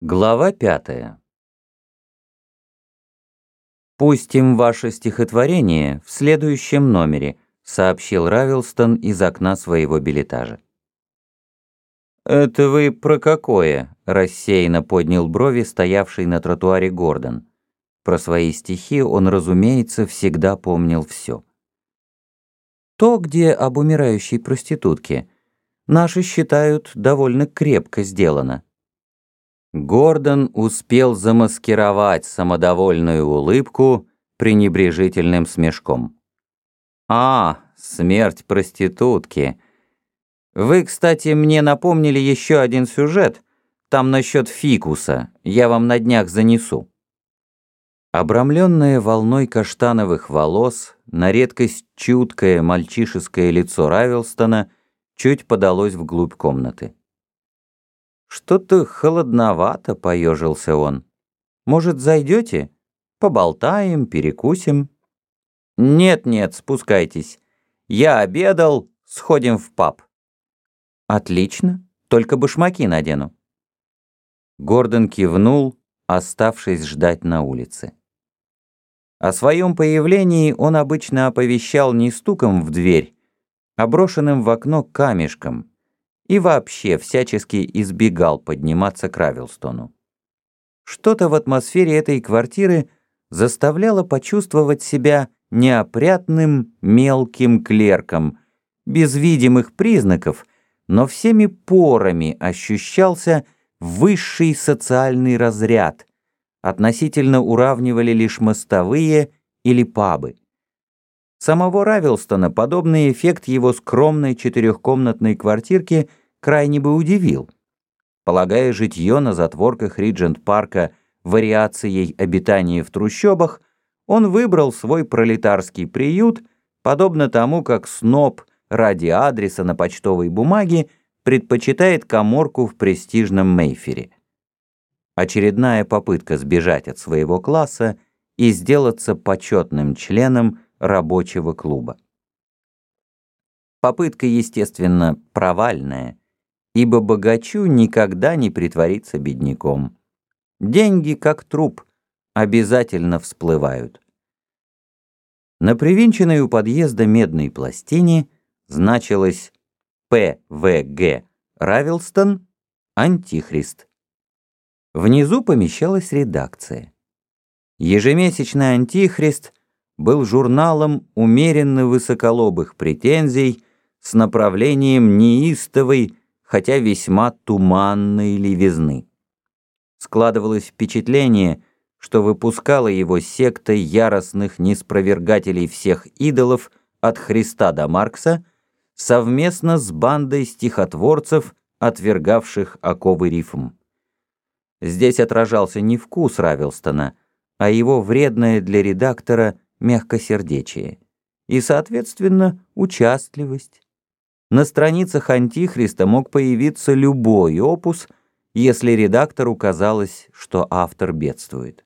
Глава пятая. «Пустим ваше стихотворение в следующем номере», сообщил Равилстон из окна своего билетажа. «Это вы про какое?» – рассеянно поднял брови стоявший на тротуаре Гордон. Про свои стихи он, разумеется, всегда помнил все. «То, где об умирающей проститутке. Наши считают довольно крепко сделано». Гордон успел замаскировать самодовольную улыбку пренебрежительным смешком. «А, смерть проститутки. Вы, кстати, мне напомнили еще один сюжет. Там насчет фикуса. Я вам на днях занесу». Обрамленное волной каштановых волос, на редкость чуткое мальчишеское лицо Равилстона чуть подалось вглубь комнаты. «Что-то холодновато», — поежился он. «Может, зайдете? Поболтаем, перекусим?» «Нет-нет, спускайтесь. Я обедал, сходим в паб». «Отлично, только башмаки надену». Гордон кивнул, оставшись ждать на улице. О своем появлении он обычно оповещал не стуком в дверь, а брошенным в окно камешком, и вообще всячески избегал подниматься к Равилстону. Что-то в атмосфере этой квартиры заставляло почувствовать себя неопрятным мелким клерком, без видимых признаков, но всеми порами ощущался высший социальный разряд, относительно уравнивали лишь мостовые или пабы. Самого Равилстона подобный эффект его скромной четырехкомнатной квартирки крайне бы удивил. Полагая житье на затворках Риджент-парка вариацией обитания в трущобах, он выбрал свой пролетарский приют, подобно тому, как сноб ради адреса на почтовой бумаге предпочитает коморку в престижном Мейфере. Очередная попытка сбежать от своего класса и сделаться почетным членом рабочего клуба. Попытка, естественно, провальная, ибо богачу никогда не притворится бедняком. Деньги, как труп, обязательно всплывают. На привинченной у подъезда медной пластине значилось «ПВГ Равилстон, Антихрист». Внизу помещалась редакция. Ежемесячный «Антихрист» был журналом умеренно высоколобых претензий с направлением неистовой, хотя весьма туманной левизны. Складывалось впечатление, что выпускала его секта яростных неспровергателей всех идолов от Христа до Маркса совместно с бандой стихотворцев, отвергавших оковы рифм. Здесь отражался не вкус Равилстона, а его вредное для редактора мягкосердечие и, соответственно, участливость. На страницах Антихриста мог появиться любой опус, если редактору казалось, что автор бедствует.